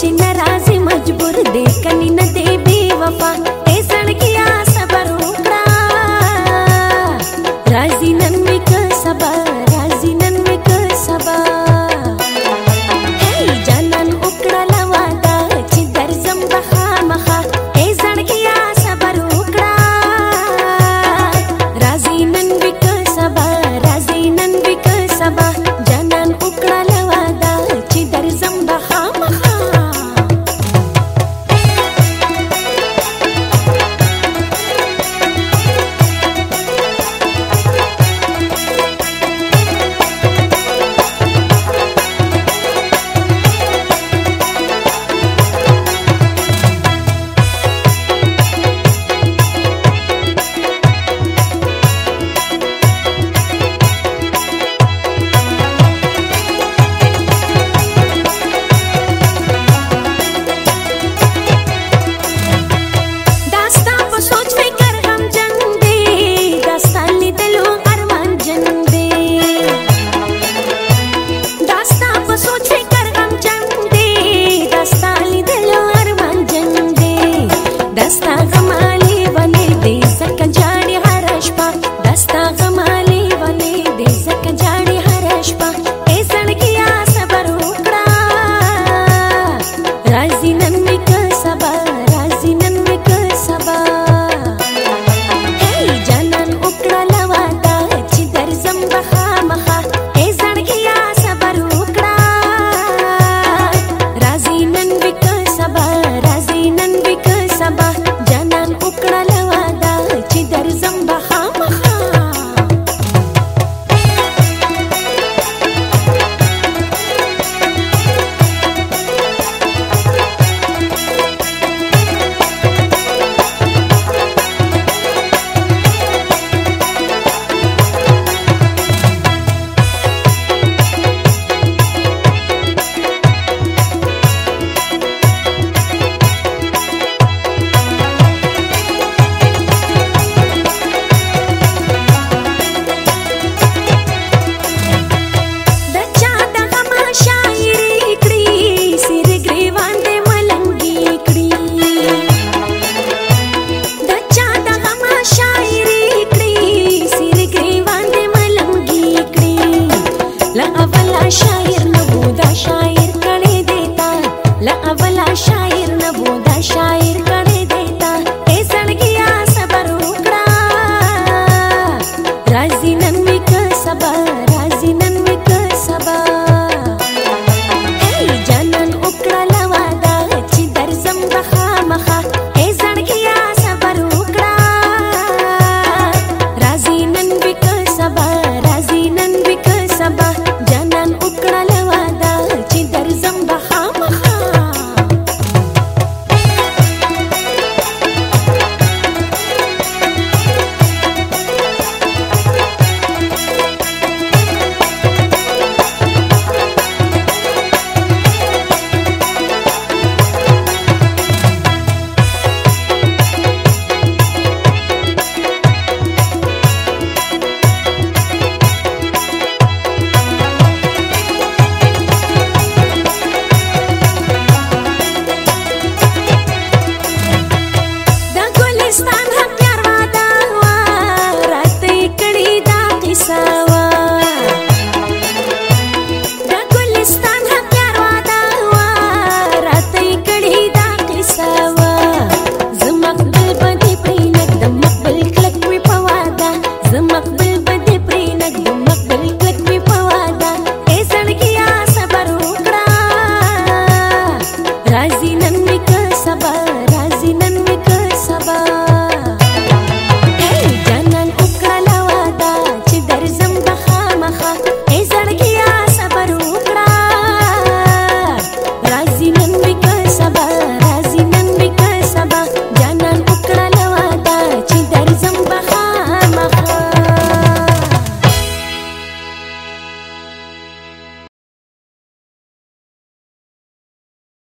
చిన్న రాజు